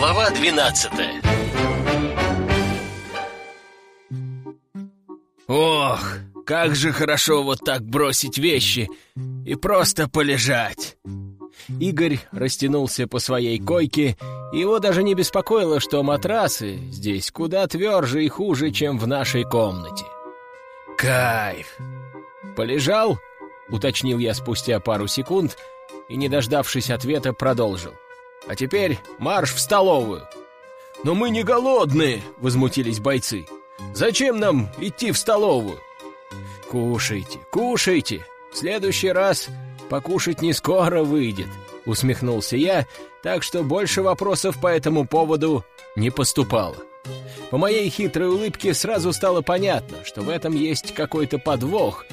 Глава 12 Ох, как же хорошо вот так бросить вещи и просто полежать. Игорь растянулся по своей койке, его даже не беспокоило, что матрасы здесь куда тверже и хуже, чем в нашей комнате. Кайф! Полежал? Уточнил я спустя пару секунд и, не дождавшись ответа, продолжил. А теперь марш в столовую. «Но мы не голодные!» — возмутились бойцы. «Зачем нам идти в столовую?» «Кушайте, кушайте! В следующий раз покушать не скоро выйдет», — усмехнулся я, так что больше вопросов по этому поводу не поступало. По моей хитрой улыбке сразу стало понятно, что в этом есть какой-то подвох.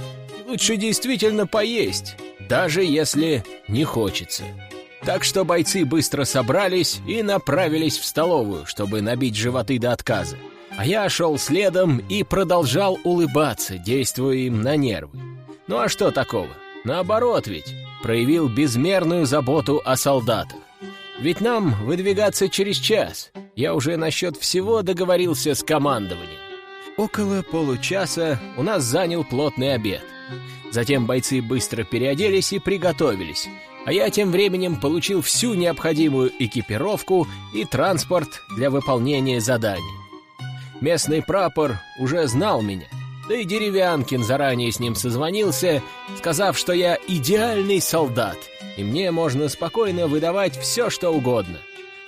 Лучше действительно поесть, даже если не хочется. Так что бойцы быстро собрались и направились в столовую, чтобы набить животы до отказа. А я шел следом и продолжал улыбаться, действуя им на нервы. Ну а что такого? Наоборот ведь, проявил безмерную заботу о солдатах. Ведь нам выдвигаться через час. Я уже насчет всего договорился с командованием. Около получаса у нас занял плотный обед. Затем бойцы быстро переоделись и приготовились, а я тем временем получил всю необходимую экипировку и транспорт для выполнения заданий. Местный прапор уже знал меня, да и Деревянкин заранее с ним созвонился, сказав, что я идеальный солдат, и мне можно спокойно выдавать все, что угодно.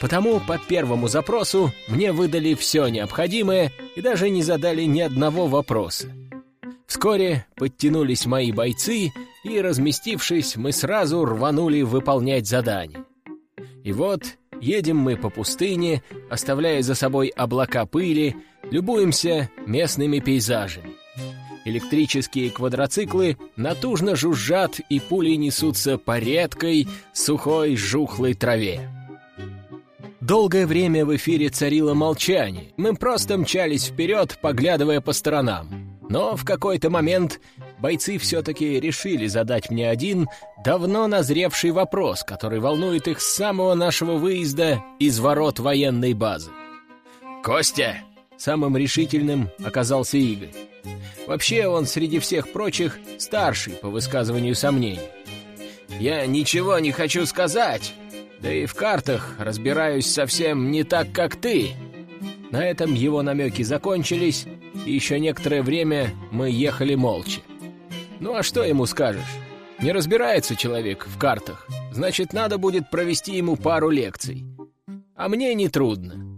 Потому по первому запросу мне выдали все необходимое и даже не задали ни одного вопроса. Вскоре подтянулись мои бойцы, и, разместившись, мы сразу рванули выполнять задание. И вот едем мы по пустыне, оставляя за собой облака пыли, любуемся местными пейзажами. Электрические квадроциклы натужно жужжат и пули несутся по редкой, сухой, жухлой траве. Долгое время в эфире царило молчание. Мы просто мчались вперед, поглядывая по сторонам. Но в какой-то момент бойцы все-таки решили задать мне один давно назревший вопрос, который волнует их с самого нашего выезда из ворот военной базы. «Костя!» — самым решительным оказался Игорь. Вообще он среди всех прочих старший по высказыванию сомнений. «Я ничего не хочу сказать, да и в картах разбираюсь совсем не так, как ты». На этом его намеки закончились, и еще некоторое время мы ехали молча. Ну а что ему скажешь? Не разбирается человек в картах, значит, надо будет провести ему пару лекций. А мне не трудно.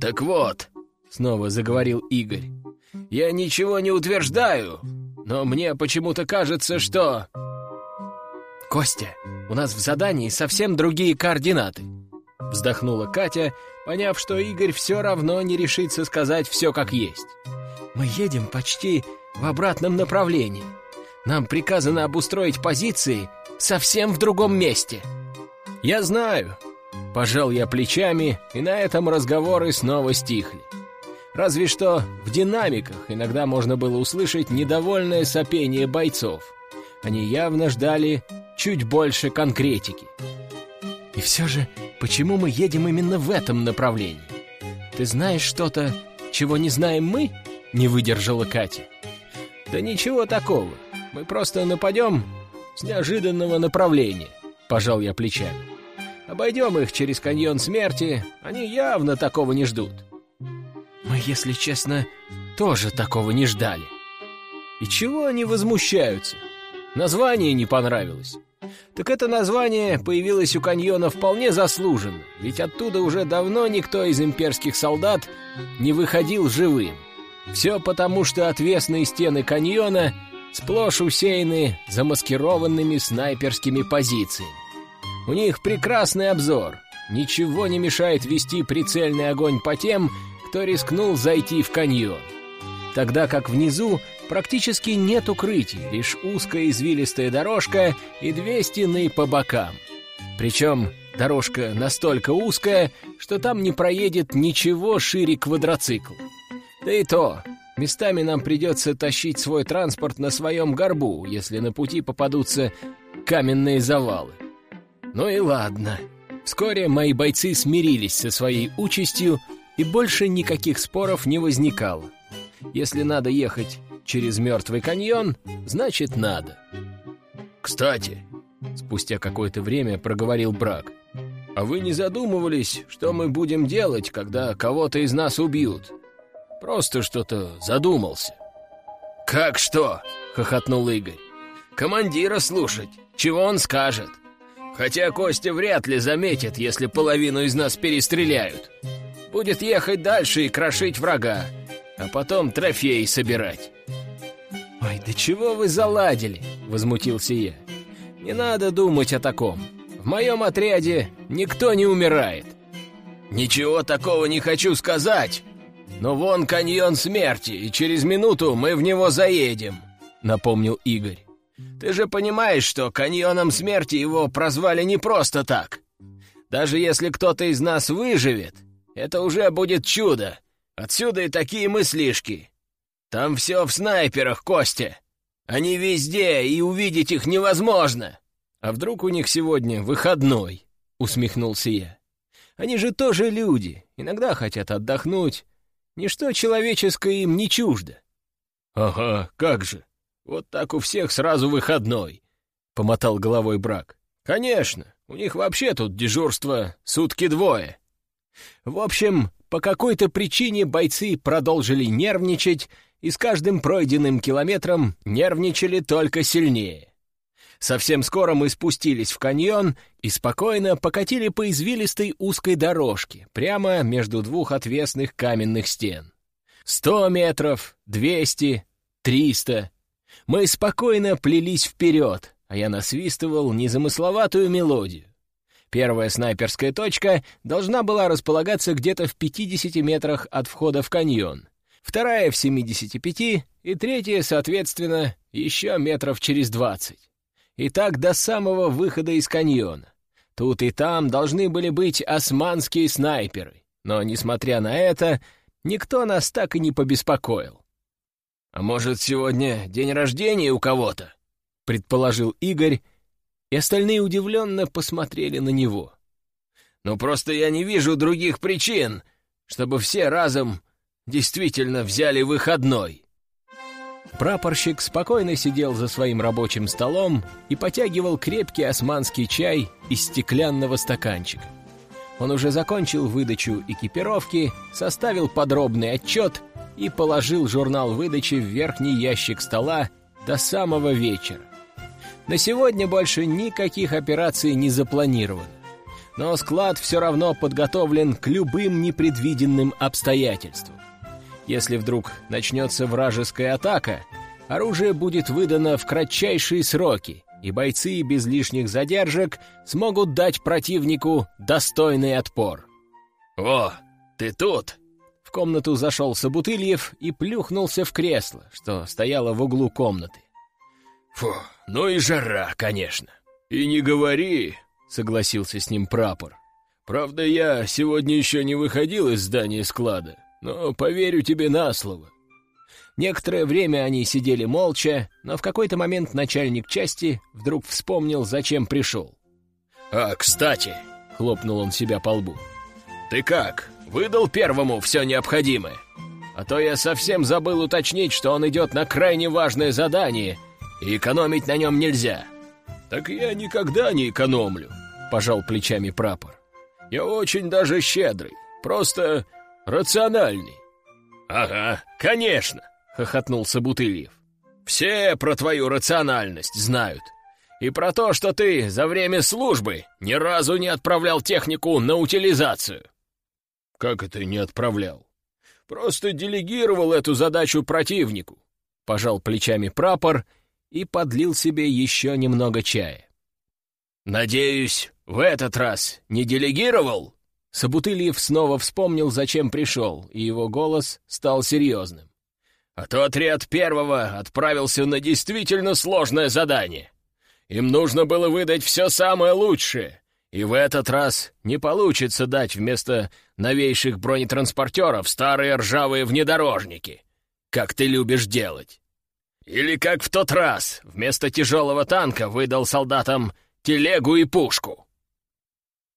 «Так вот», — снова заговорил Игорь, — «я ничего не утверждаю, но мне почему-то кажется, что...» «Костя, у нас в задании совсем другие координаты», — вздохнула Катя, поняв, что Игорь все равно не решится сказать все как есть. «Мы едем почти в обратном направлении. Нам приказано обустроить позиции совсем в другом месте». «Я знаю», — пожал я плечами, и на этом разговоры снова стихли. Разве что в динамиках иногда можно было услышать недовольное сопение бойцов. Они явно ждали чуть больше конкретики. И все же, почему мы едем именно в этом направлении? Ты знаешь что-то, чего не знаем мы? Не выдержала Катя. Да ничего такого. Мы просто нападем с неожиданного направления. Пожал я плечами. Обойдем их через каньон смерти, они явно такого не ждут. Мы, если честно, тоже такого не ждали. И чего они возмущаются? Название не понравилось. Так это название появилось у каньона вполне заслуженно, ведь оттуда уже давно никто из имперских солдат не выходил живым. Все потому, что отвесные стены каньона сплошь усеяны замаскированными снайперскими позициями. У них прекрасный обзор, ничего не мешает вести прицельный огонь по тем, кто рискнул зайти в каньон. Тогда как внизу практически нет укрытий, лишь узкая извилистая дорожка и две стены по бокам. Причем дорожка настолько узкая, что там не проедет ничего шире квадроцикла. Да и то, местами нам придется тащить свой транспорт на своем горбу, если на пути попадутся каменные завалы. Ну и ладно. Вскоре мои бойцы смирились со своей участью, и больше никаких споров не возникало. Если надо ехать через мертвый каньон, значит надо. «Кстати», — спустя какое-то время проговорил Брак, «а вы не задумывались, что мы будем делать, когда кого-то из нас убьют? Просто что-то задумался». «Как что?» — хохотнул Игорь. «Командира слушать, чего он скажет. Хотя Костя вряд ли заметит, если половину из нас перестреляют. Будет ехать дальше и крошить врага, а потом трофеи собирать». «Ой, да чего вы заладили?» — возмутился я. «Не надо думать о таком. В моем отряде никто не умирает». «Ничего такого не хочу сказать, но вон каньон смерти, и через минуту мы в него заедем», — напомнил Игорь. «Ты же понимаешь, что каньоном смерти его прозвали не просто так. Даже если кто-то из нас выживет, это уже будет чудо. Отсюда и такие мыслишки. Там все в снайперах, Костя. Они везде, и увидеть их невозможно. А вдруг у них сегодня выходной?» — усмехнулся я. «Они же тоже люди, иногда хотят отдохнуть. Ничто человеческое им не чуждо». «Ага, как же. Вот так у всех сразу выходной», — помотал головой брак. «Конечно, у них вообще тут дежурство сутки двое». В общем, по какой-то причине бойцы продолжили нервничать, и с каждым пройденным километром нервничали только сильнее. Совсем скоро мы спустились в каньон и спокойно покатили по извилистой узкой дорожке прямо между двух отвесных каменных стен. Сто метров, двести, триста. Мы спокойно плелись вперед, а я насвистывал незамысловатую мелодию. Первая снайперская точка должна была располагаться где-то в 50 метрах от входа в каньон, вторая — в 75 и третья, соответственно, еще метров через 20. И так до самого выхода из каньона. Тут и там должны были быть османские снайперы, но, несмотря на это, никто нас так и не побеспокоил. «А может, сегодня день рождения у кого-то?» — предположил Игорь, и остальные удивленно посмотрели на него. «Ну, просто я не вижу других причин, чтобы все разом действительно взяли выходной». Прапорщик спокойно сидел за своим рабочим столом и потягивал крепкий османский чай из стеклянного стаканчика. Он уже закончил выдачу экипировки, составил подробный отчет и положил журнал выдачи в верхний ящик стола до самого вечера. На сегодня больше никаких операций не запланировано. Но склад все равно подготовлен к любым непредвиденным обстоятельствам. Если вдруг начнется вражеская атака, оружие будет выдано в кратчайшие сроки, и бойцы без лишних задержек смогут дать противнику достойный отпор. «О, ты тут!» В комнату зашел Собутыльев и плюхнулся в кресло, что стояло в углу комнаты. «Фу, ну и жара, конечно. И не говори», — согласился с ним прапор. «Правда, я сегодня еще не выходил из здания склада, но поверю тебе на слово». Некоторое время они сидели молча, но в какой-то момент начальник части вдруг вспомнил, зачем пришел. «А, кстати», — хлопнул он себя по лбу, — «ты как, выдал первому все необходимое? А то я совсем забыл уточнить, что он идет на крайне важное задание — и экономить на нем нельзя». «Так я никогда не экономлю», — пожал плечами прапор. «Я очень даже щедрый, просто рациональный». «Ага, конечно», — хохотнул Собутыльев. «Все про твою рациональность знают. И про то, что ты за время службы ни разу не отправлял технику на утилизацию». «Как это не отправлял?» «Просто делегировал эту задачу противнику», — пожал плечами прапор и подлил себе еще немного чая. «Надеюсь, в этот раз не делегировал?» Собутыльев снова вспомнил, зачем пришел, и его голос стал серьезным. «А то отряд первого отправился на действительно сложное задание. Им нужно было выдать все самое лучшее, и в этот раз не получится дать вместо новейших бронетранспортеров старые ржавые внедорожники, как ты любишь делать. Или как в тот раз, вместо тяжелого танка выдал солдатам телегу и пушку.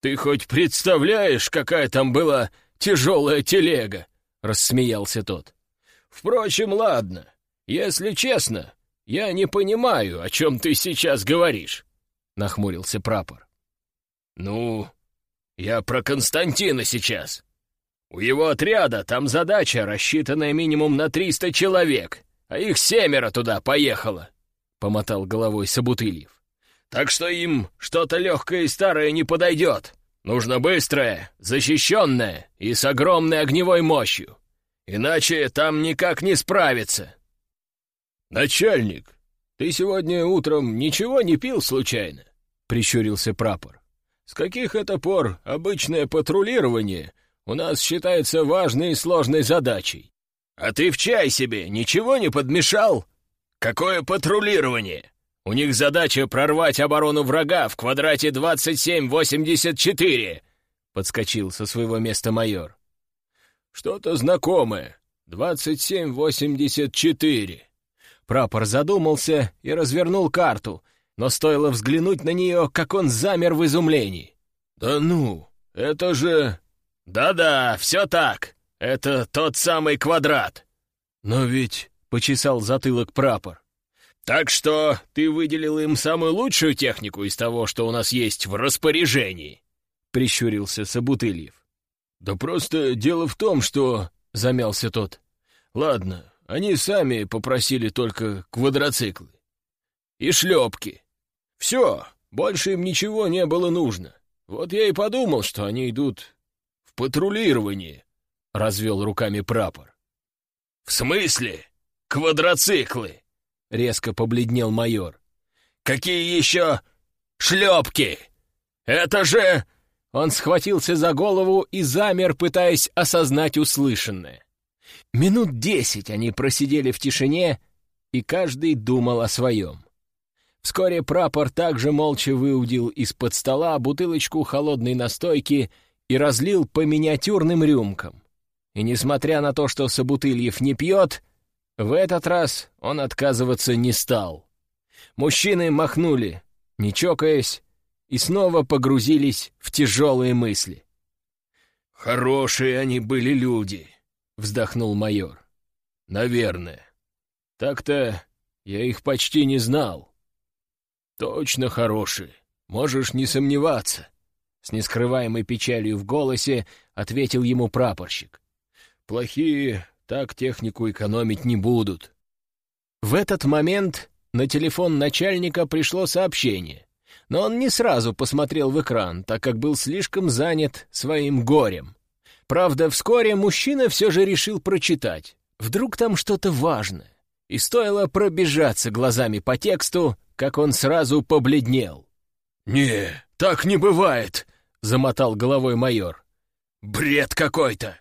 Ты хоть представляешь, какая там была тяжелая телега?» — рассмеялся тот. «Впрочем, ладно. Если честно, я не понимаю, о чем ты сейчас говоришь», — нахмурился прапор. «Ну, я про Константина сейчас. У его отряда там задача, рассчитанная минимум на триста человек, а их семеро туда поехало», — помотал головой Собутыльев. Так что им что-то легкое и старое не подойдет. Нужно быстрое, защищенное и с огромной огневой мощью. Иначе там никак не справиться. «Начальник, ты сегодня утром ничего не пил случайно?» — прищурился прапор. «С каких это пор обычное патрулирование у нас считается важной и сложной задачей? А ты в чай себе ничего не подмешал? Какое патрулирование? У них задача прорвать оборону врага в квадрате 2784!» Подскочил со своего места майор. «Что-то знакомое. 2784». Прапор задумался и развернул карту, но стоило взглянуть на нее, как он замер в изумлении. «Да ну, это же...» «Да-да, все так. Это тот самый квадрат». «Но ведь...» — почесал затылок прапор. Так что ты выделил им самую лучшую технику из того, что у нас есть в распоряжении?» — прищурился Собутыльев. «Да просто дело в том, что...» — замялся тот. «Ладно, они сами попросили только квадроциклы. И шлепки. Все, больше им ничего не было нужно. Вот я и подумал, что они идут в патрулирование», — развел руками прапор. «В смысле? Квадроциклы?» Резко побледнел майор. «Какие еще шлепки? Это же...» Он схватился за голову и замер, пытаясь осознать услышанное. Минут десять они просидели в тишине, и каждый думал о своем. Вскоре прапор также молча выудил из-под стола бутылочку холодной настойки и разлил по миниатюрным рюмкам. И несмотря на то, что Собутыльев не пьет, в этот раз он отказываться не стал. Мужчины махнули, не чокаясь, и снова погрузились в тяжелые мысли. «Хорошие они были люди», — вздохнул майор. «Наверное. Так-то я их почти не знал». «Точно хорошие, можешь не сомневаться», — с нескрываемой печалью в голосе ответил ему прапорщик. «Плохие так технику экономить не будут. В этот момент на телефон начальника пришло сообщение, но он не сразу посмотрел в экран, так как был слишком занят своим горем. Правда, вскоре мужчина все же решил прочитать. Вдруг там что-то важное. И стоило пробежаться глазами по тексту, как он сразу побледнел. «Не, так не бывает!» — замотал головой майор. «Бред какой-то!»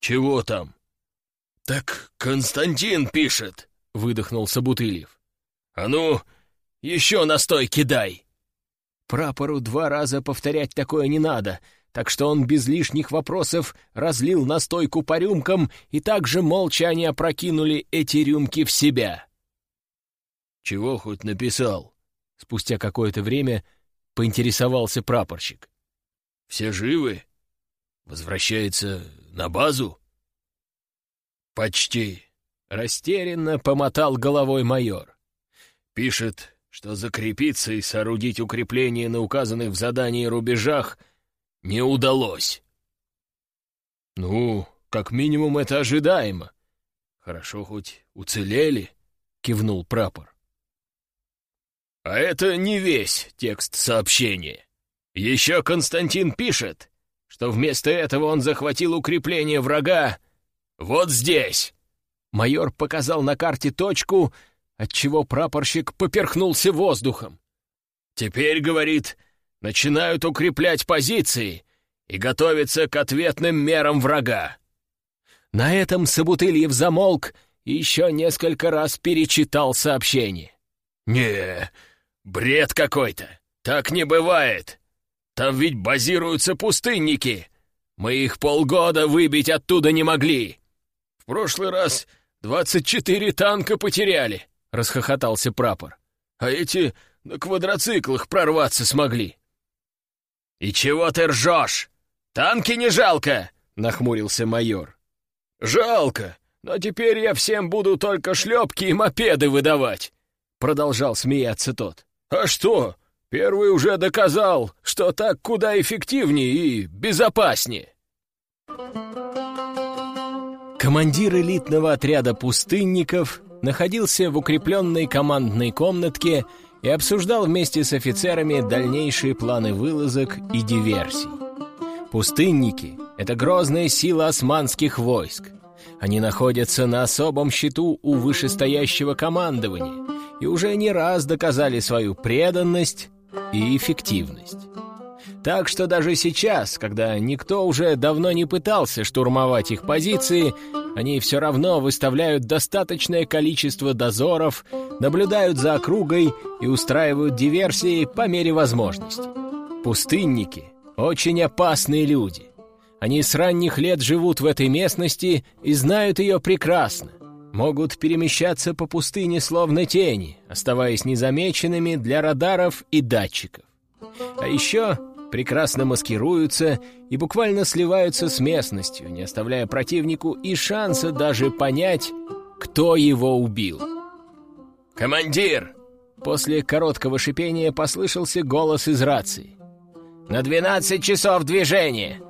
«Чего там?» «Так Константин пишет», — выдохнул Собутыльев. «А ну, еще настой кидай!» Прапору два раза повторять такое не надо, так что он без лишних вопросов разлил настойку по рюмкам, и также молча они опрокинули эти рюмки в себя. «Чего хоть написал?» Спустя какое-то время поинтересовался прапорщик. «Все живы? Возвращается на базу?» «Почти», — растерянно помотал головой майор. «Пишет, что закрепиться и соорудить укрепление на указанных в задании рубежах не удалось». «Ну, как минимум это ожидаемо. Хорошо хоть уцелели», — кивнул прапор. «А это не весь текст сообщения. Еще Константин пишет, что вместо этого он захватил укрепление врага «Вот здесь!» Майор показал на карте точку, отчего прапорщик поперхнулся воздухом. «Теперь, — говорит, — начинают укреплять позиции и готовиться к ответным мерам врага». На этом Собутыльев замолк и еще несколько раз перечитал сообщение. «Не, бред какой-то! Так не бывает! Там ведь базируются пустынники! Мы их полгода выбить оттуда не могли!» В прошлый раз двадцать четыре танка потеряли, — расхохотался прапор. А эти на квадроциклах прорваться смогли. «И чего ты ржешь? Танки не жалко!» — нахмурился майор. «Жалко, но теперь я всем буду только шлепки и мопеды выдавать!» — продолжал смеяться тот. «А что? Первый уже доказал, что так куда эффективнее и безопаснее!» Командир элитного отряда пустынников находился в укрепленной командной комнатке и обсуждал вместе с офицерами дальнейшие планы вылазок и диверсий. Пустынники — это грозная сила османских войск. Они находятся на особом счету у вышестоящего командования и уже не раз доказали свою преданность и эффективность. Так что даже сейчас, когда никто уже давно не пытался штурмовать их позиции, они все равно выставляют достаточное количество дозоров, наблюдают за округой и устраивают диверсии по мере возможности. Пустынники — очень опасные люди. Они с ранних лет живут в этой местности и знают ее прекрасно. Могут перемещаться по пустыне словно тени, оставаясь незамеченными для радаров и датчиков. А еще прекрасно маскируются и буквально сливаются с местностью, не оставляя противнику и шанса даже понять, кто его убил. «Командир!» После короткого шипения послышался голос из рации. «На двенадцать часов движения!»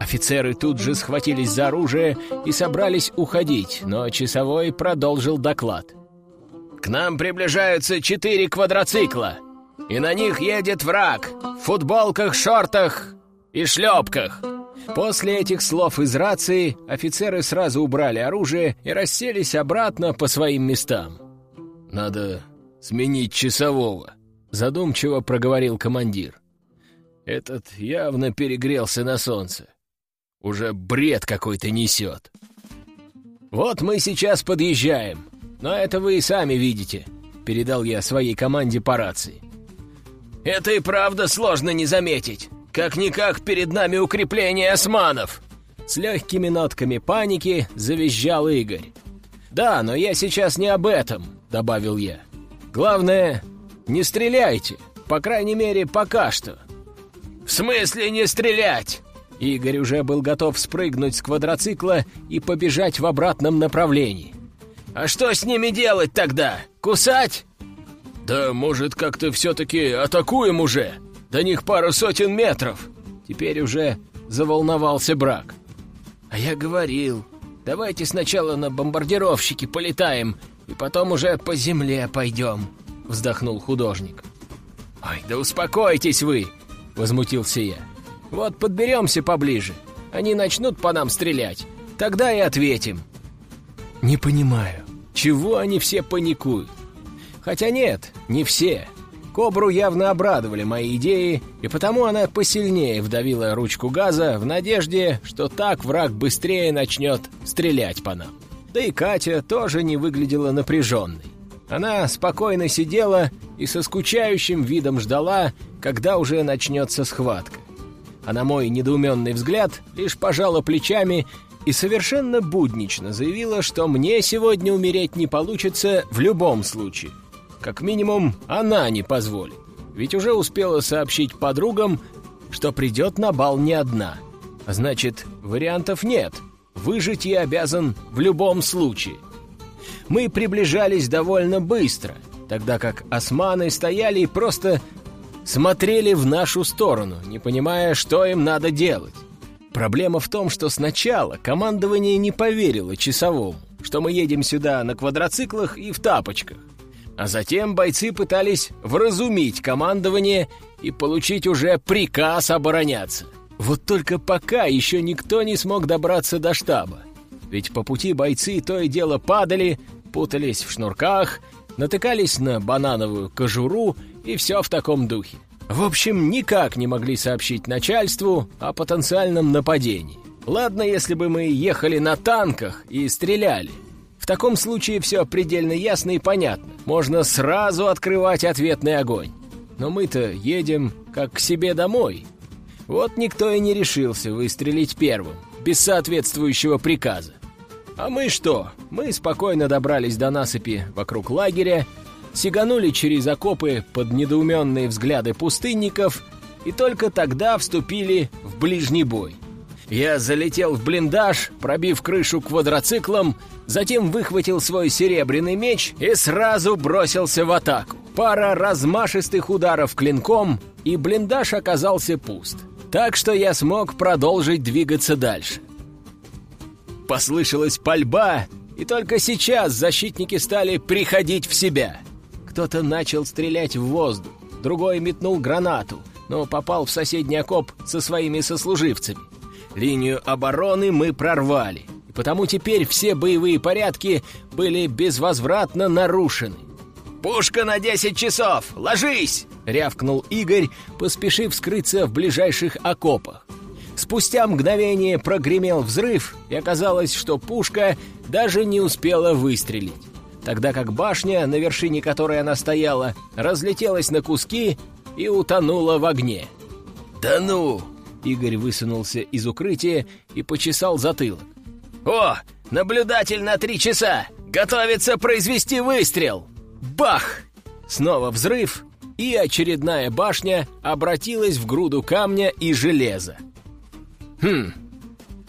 Офицеры тут же схватились за оружие и собрались уходить, но часовой продолжил доклад. «К нам приближаются четыре квадроцикла!» И на них едет враг в футболках, шортах и шлепках. После этих слов из рации офицеры сразу убрали оружие и расселись обратно по своим местам. «Надо сменить часового», — задумчиво проговорил командир. «Этот явно перегрелся на солнце. Уже бред какой-то несет». «Вот мы сейчас подъезжаем, но это вы и сами видите», — передал я своей команде по рации. Это и правда сложно не заметить. Как-никак перед нами укрепление османов!» С легкими нотками паники завизжал Игорь. «Да, но я сейчас не об этом», — добавил я. «Главное, не стреляйте, по крайней мере, пока что». «В смысле не стрелять?» Игорь уже был готов спрыгнуть с квадроцикла и побежать в обратном направлении. «А что с ними делать тогда? Кусать?» «Да, может, как-то все-таки атакуем уже? До них пару сотен метров!» Теперь уже заволновался брак. «А я говорил, давайте сначала на бомбардировщики полетаем, и потом уже по земле пойдем», — вздохнул художник. «Ой, да успокойтесь вы!» — возмутился я. «Вот подберемся поближе, они начнут по нам стрелять, тогда и ответим». «Не понимаю, чего они все паникуют? Хотя нет, не все. Кобру явно обрадовали мои идеи, и потому она посильнее вдавила ручку газа в надежде, что так враг быстрее начнет стрелять по нам. Да и Катя тоже не выглядела напряженной. Она спокойно сидела и со скучающим видом ждала, когда уже начнется схватка. А на мой недоуменный взгляд лишь пожала плечами и совершенно буднично заявила, что мне сегодня умереть не получится в любом случае. Как минимум, она не позволит. Ведь уже успела сообщить подругам, что придет на бал не одна. Значит, вариантов нет. Выжить я обязан в любом случае. Мы приближались довольно быстро, тогда как османы стояли и просто смотрели в нашу сторону, не понимая, что им надо делать. Проблема в том, что сначала командование не поверило часовому, что мы едем сюда на квадроциклах и в тапочках. А затем бойцы пытались вразумить командование и получить уже приказ обороняться. Вот только пока еще никто не смог добраться до штаба. Ведь по пути бойцы то и дело падали, путались в шнурках, натыкались на банановую кожуру и все в таком духе. В общем, никак не могли сообщить начальству о потенциальном нападении. Ладно, если бы мы ехали на танках и стреляли. В таком случае все предельно ясно и понятно. Можно сразу открывать ответный огонь. Но мы-то едем как к себе домой. Вот никто и не решился выстрелить первым, без соответствующего приказа. А мы что? Мы спокойно добрались до насыпи вокруг лагеря, сиганули через окопы под недоуменные взгляды пустынников и только тогда вступили в ближний бой. Я залетел в блиндаж, пробив крышу квадроциклом, затем выхватил свой серебряный меч и сразу бросился в атаку. Пара размашистых ударов клинком, и блиндаж оказался пуст. Так что я смог продолжить двигаться дальше. Послышалась пальба, и только сейчас защитники стали приходить в себя. Кто-то начал стрелять в воздух, другой метнул гранату, но попал в соседний окоп со своими сослуживцами. Линию обороны мы прорвали, потому теперь все боевые порядки были безвозвратно нарушены. «Пушка на десять часов! Ложись!» — рявкнул Игорь, поспешив скрыться в ближайших окопах. Спустя мгновение прогремел взрыв, и оказалось, что пушка даже не успела выстрелить, тогда как башня, на вершине которой она стояла, разлетелась на куски и утонула в огне. «Да ну!» Игорь высунулся из укрытия и почесал затылок. «О, наблюдатель на три часа! Готовится произвести выстрел!» Бах! Снова взрыв, и очередная башня обратилась в груду камня и железа. Хм,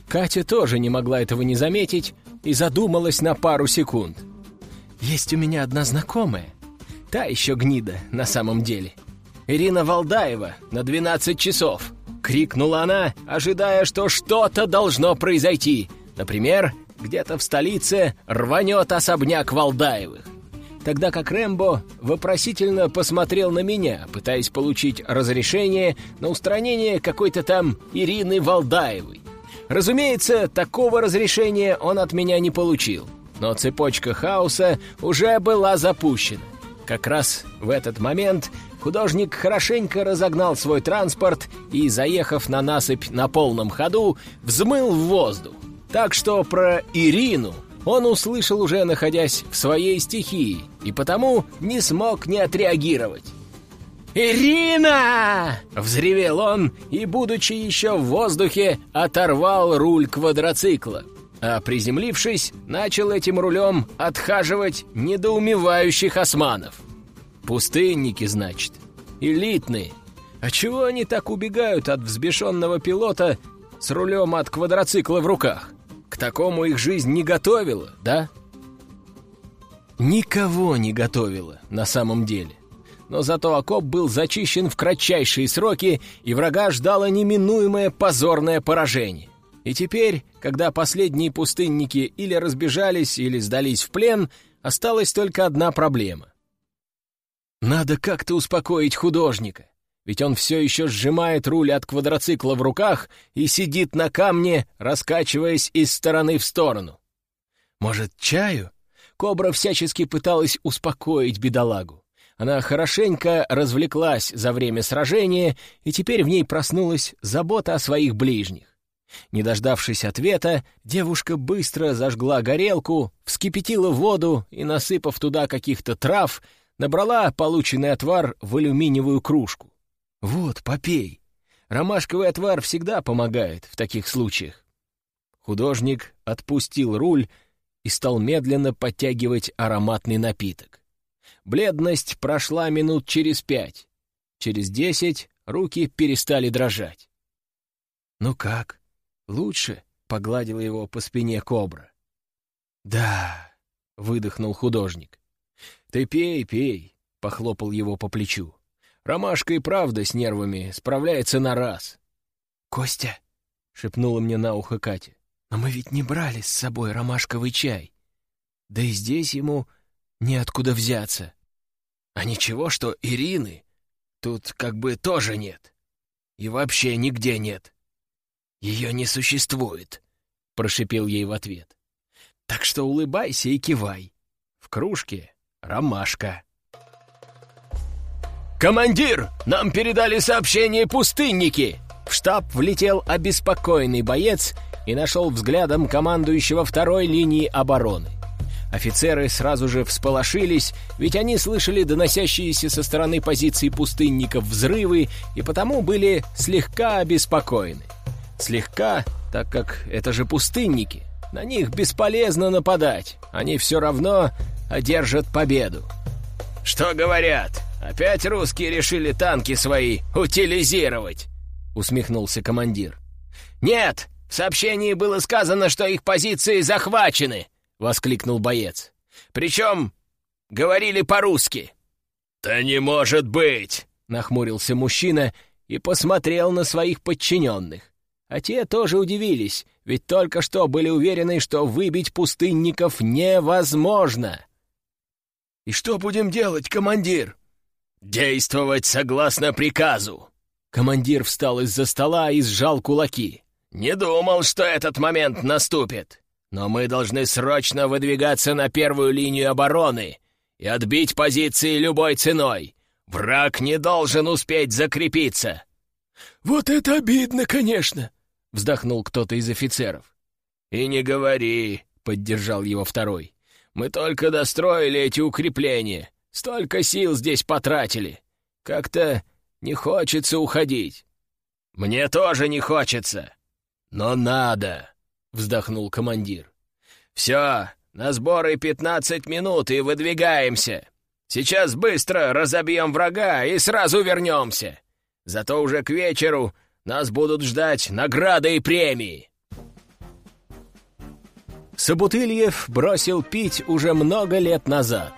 Катя тоже не могла этого не заметить и задумалась на пару секунд. «Есть у меня одна знакомая, та еще гнида на самом деле. Ирина Валдаева на 12 часов. — крикнула она, ожидая, что что-то должно произойти. Например, где-то в столице рванет особняк Валдаевых. Тогда как Рэмбо вопросительно посмотрел на меня, пытаясь получить разрешение на устранение какой-то там Ирины Валдаевой. Разумеется, такого разрешения он от меня не получил, но цепочка хаоса уже была запущена. Как раз в этот момент художник хорошенько разогнал свой транспорт и, заехав на насыпь на полном ходу, взмыл в воздух. Так что про Ирину он услышал уже находясь в своей стихии, и потому не смог не отреагировать. «Ирина!» — взревел он и, будучи еще в воздухе, оторвал руль квадроцикла. А приземлившись, начал этим рулем отхаживать недоумевающих османов. Пустынники, значит. Элитные. А чего они так убегают от взбешенного пилота с рулем от квадроцикла в руках? Такому их жизнь не готовила, да? Никого не готовила, на самом деле. Но зато окоп был зачищен в кратчайшие сроки, и врага ждало неминуемое позорное поражение. И теперь, когда последние пустынники или разбежались, или сдались в плен, осталась только одна проблема. Надо как-то успокоить художника, ведь он все еще сжимает руль от квадроцикла в руках и сидит на камне, раскачиваясь из стороны в сторону. Может, чаю? Кобра всячески пыталась успокоить бедолагу. Она хорошенько развлеклась за время сражения, и теперь в ней проснулась забота о своих ближних. Не дождавшись ответа, девушка быстро зажгла горелку, вскипятила воду и, насыпав туда каких-то трав, набрала полученный отвар в алюминиевую кружку. «Вот, попей. Ромашковый отвар всегда помогает в таких случаях». Художник отпустил руль и стал медленно подтягивать ароматный напиток. Бледность прошла минут через пять. Через десять руки перестали дрожать. «Ну как? Лучше?» — погладила его по спине кобра. «Да», — выдохнул художник. «Ты пей, пей», — похлопал его по плечу. «Ромашка и правда с нервами справляется на раз». «Костя», — шепнула мне на ухо Катя, — «но мы ведь не брали с собой ромашковый чай. Да и здесь ему неоткуда взяться. А ничего, что Ирины тут как бы тоже нет. И вообще нигде нет. Ее не существует», — прошипел ей в ответ. «Так что улыбайся и кивай. В кружке ромашка. «Командир, нам передали сообщение пустынники!» В штаб влетел обеспокоенный боец и нашел взглядом командующего второй линии обороны. Офицеры сразу же всполошились, ведь они слышали доносящиеся со стороны позиций пустынников взрывы и потому были слегка обеспокоены. Слегка, так как это же пустынники. На них бесполезно нападать, они все равно одержат победу. «Что говорят?» Опять русские решили танки свои утилизировать?» — усмехнулся командир. «Нет, в сообщении было сказано, что их позиции захвачены!» — воскликнул боец. «Причем говорили по-русски». «Да не может быть!» — нахмурился мужчина и посмотрел на своих подчиненных. А те тоже удивились, ведь только что были уверены, что выбить пустынников невозможно. «И что будем делать, командир?» «Действовать согласно приказу!» Командир встал из-за стола и сжал кулаки. «Не думал, что этот момент наступит, но мы должны срочно выдвигаться на первую линию обороны и отбить позиции любой ценой. Враг не должен успеть закрепиться». «Вот это обидно, конечно!» — вздохнул кто-то из офицеров. «И не говори», — поддержал его второй. «Мы только достроили эти укрепления, столько сил здесь потратили. Как-то не хочется уходить». «Мне тоже не хочется», «Но надо!» — вздохнул командир. «Все, на сборы пятнадцать минут и выдвигаемся. Сейчас быстро разобьем врага и сразу вернемся. Зато уже к вечеру нас будут ждать награды и премии». Собутыльев бросил пить уже много лет назад.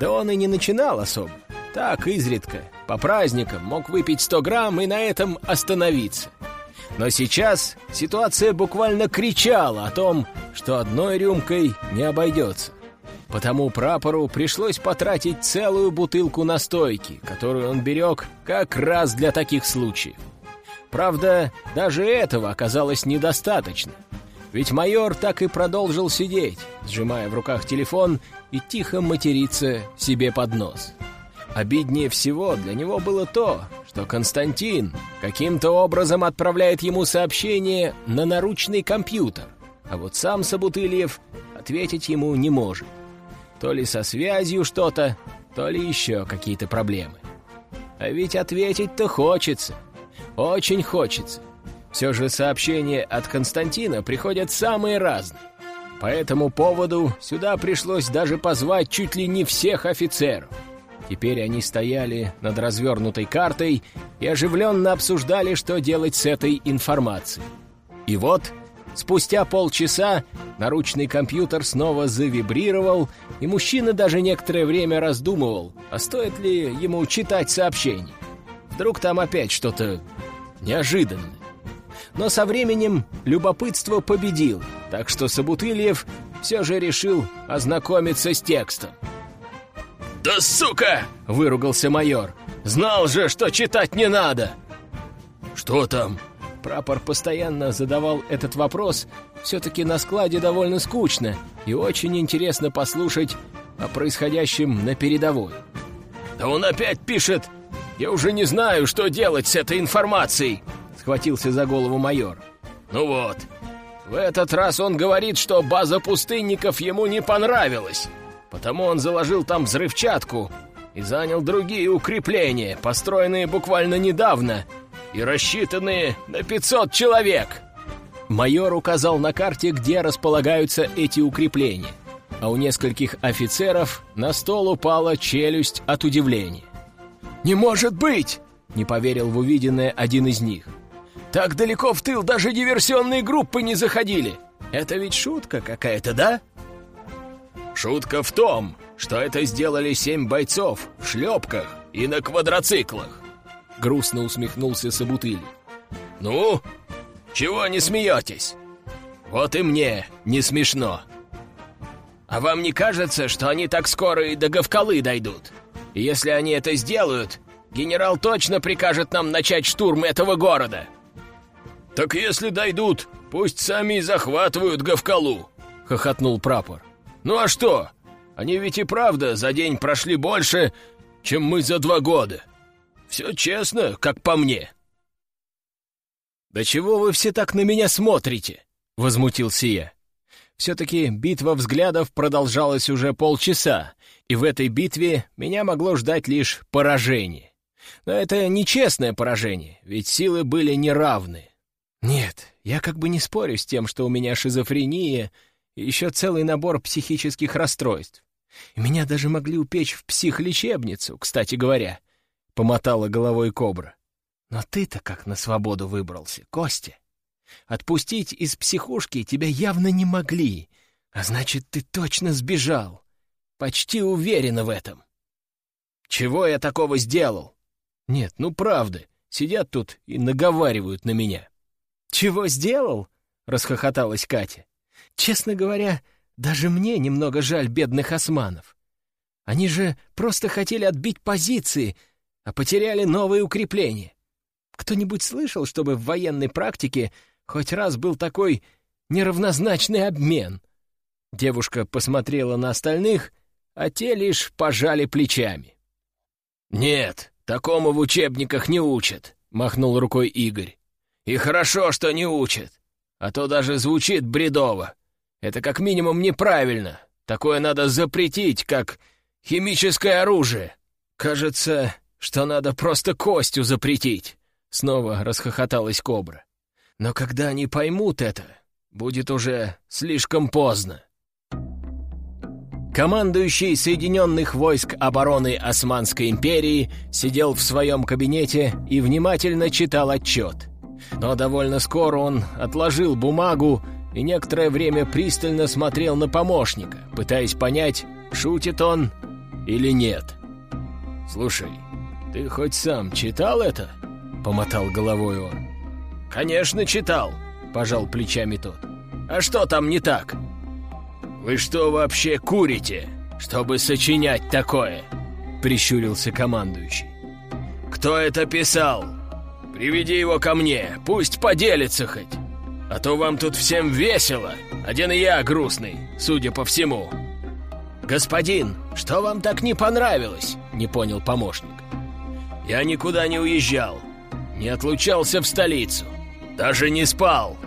Да он и не начинал особо. Так, изредка, по праздникам мог выпить сто грамм и на этом остановиться. Но сейчас ситуация буквально кричала о том, что одной рюмкой не обойдется. Потому прапору пришлось потратить целую бутылку настойки, которую он берег как раз для таких случаев. Правда, даже этого оказалось недостаточно. Ведь майор так и продолжил сидеть, сжимая в руках телефон и тихо материться себе под нос. Обиднее всего для него было то, что Константин каким-то образом отправляет ему сообщение на наручный компьютер, а вот сам Собутыльев ответить ему не может. То ли со связью что-то, то ли еще какие-то проблемы. А ведь ответить-то хочется. Очень хочется. Все же сообщения от Константина приходят самые разные. По этому поводу сюда пришлось даже позвать чуть ли не всех офицеров. Теперь они стояли над развернутой картой и оживленно обсуждали, что делать с этой информацией. И вот, спустя полчаса, наручный компьютер снова завибрировал, и мужчина даже некоторое время раздумывал, а стоит ли ему читать сообщение. Вдруг там опять что-то неожиданное. Но со временем любопытство победило, так что Собутыльев все же решил ознакомиться с текстом. «Да сука!» — выругался майор. «Знал же, что читать не надо!» «Что там?» Прапор постоянно задавал этот вопрос. Все-таки на складе довольно скучно, и очень интересно послушать о происходящем на передовой. «Да он опять пишет! Я уже не знаю, что делать с этой информацией!» Схватился за голову майор. «Ну вот, в этот раз он говорит, что база пустынников ему не понравилась. Потому он заложил там взрывчатку и занял другие укрепления, построенные буквально недавно и рассчитанные на 500 человек. Майор указал на карте, где располагаются эти укрепления, а у нескольких офицеров на стол упала челюсть от удивления. «Не может быть!» — не поверил в увиденное один из них. «Так далеко в тыл даже диверсионные группы не заходили! Это ведь шутка какая-то, да?» Шутка в том, что это сделали семь бойцов в шлепках и на квадроциклах. Грустно усмехнулся Собутыль. Ну, чего не смеетесь? Вот и мне не смешно. А вам не кажется, что они так скоро и до Говкалы дойдут? Если они это сделают, генерал точно прикажет нам начать штурм этого города. Так если дойдут, пусть сами и захватывают Говкалу, хохотнул прапор. Ну а что? Они ведь и правда за день прошли больше, чем мы за два года. Все честно, как по мне». «Да чего вы все так на меня смотрите?» — возмутился я. Все-таки битва взглядов продолжалась уже полчаса, и в этой битве меня могло ждать лишь поражение. Но это нечестное поражение, ведь силы были неравны. Нет, я как бы не спорю с тем, что у меня шизофрения — и еще целый набор психических расстройств. Меня даже могли упечь в психлечебницу, кстати говоря», — помотала головой кобра. «Но ты-то как на свободу выбрался, Костя. Отпустить из психушки тебя явно не могли, а значит, ты точно сбежал. Почти уверена в этом». «Чего я такого сделал?» «Нет, ну правда, сидят тут и наговаривают на меня». «Чего сделал?» — расхохоталась Катя. «Честно говоря, даже мне немного жаль бедных османов. Они же просто хотели отбить позиции, а потеряли новые укрепления. Кто-нибудь слышал, чтобы в военной практике хоть раз был такой неравнозначный обмен?» Девушка посмотрела на остальных, а те лишь пожали плечами. «Нет, такому в учебниках не учат», — махнул рукой Игорь. «И хорошо, что не учат, а то даже звучит бредово. Это как минимум неправильно. Такое надо запретить, как химическое оружие. Кажется, что надо просто Костю запретить. Снова расхохоталась Кобра. Но когда они поймут это, будет уже слишком поздно. Командующий Соединенных войск обороны Османской империи сидел в своем кабинете и внимательно читал отчет. Но довольно скоро он отложил бумагу и некоторое время пристально смотрел на помощника, пытаясь понять, шутит он или нет. «Слушай, ты хоть сам читал это?» — помотал головой он. «Конечно, читал», — пожал плечами тот. «А что там не так?» «Вы что вообще курите, чтобы сочинять такое?» — прищурился командующий. «Кто это писал? Приведи его ко мне, пусть поделится хоть». А то вам тут всем весело. Один я грустный, судя по всему». «Господин, что вам так не понравилось?» — не понял помощник. «Я никуда не уезжал, не отлучался в столицу, даже не спал.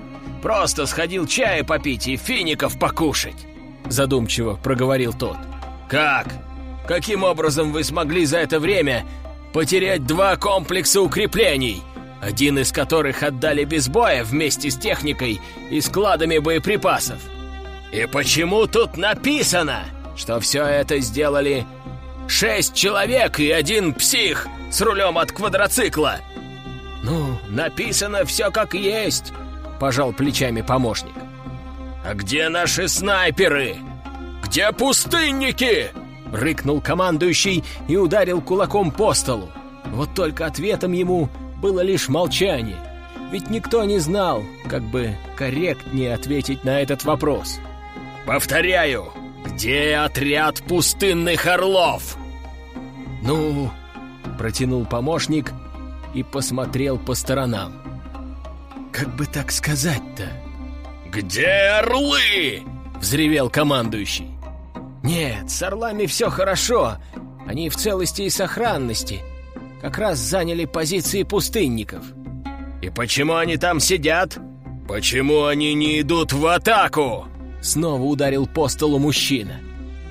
Просто сходил чая попить и фиников покушать», — задумчиво проговорил тот. «Как? Каким образом вы смогли за это время потерять два комплекса укреплений?» Один из которых отдали без боя вместе с техникой и складами боеприпасов. И почему тут написано, что все это сделали шесть человек и один псих с рулем от квадроцикла? Ну, написано все как есть, пожал плечами помощник. А где наши снайперы? Где пустынники? Рыкнул командующий и ударил кулаком по столу. Вот только ответом ему было лишь молчание, ведь никто не знал, как бы корректнее ответить на этот вопрос. «Повторяю, где отряд пустынных орлов?» «Ну...» — протянул помощник и посмотрел по сторонам. «Как бы так сказать-то?» «Где орлы?» — взревел командующий. «Нет, с орлами все хорошо. Они в целости и сохранности как раз заняли позиции пустынников. «И почему они там сидят? Почему они не идут в атаку?» Снова ударил по столу мужчина.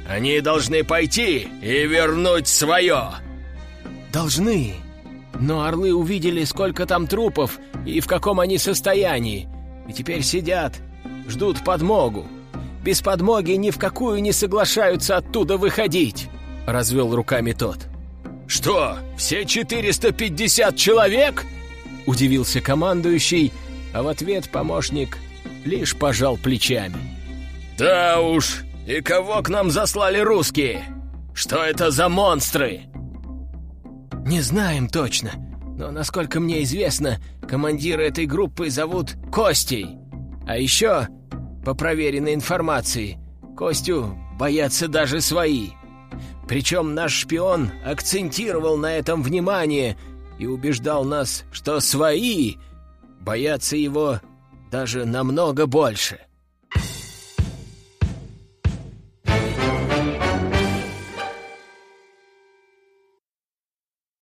«Они должны пойти и вернуть свое!» «Должны!» Но орлы увидели, сколько там трупов и в каком они состоянии, и теперь сидят, ждут подмогу. Без подмоги ни в какую не соглашаются оттуда выходить!» — развел руками тот. «Что, все 450 человек?» — удивился командующий, а в ответ помощник лишь пожал плечами. «Да уж, и кого к нам заслали русские? Что это за монстры?» «Не знаем точно, но, насколько мне известно, командира этой группы зовут Костей. А еще, по проверенной информации, Костю боятся даже свои». Причем наш шпион акцентировал на этом внимание и убеждал нас, что свои боятся его даже намного больше.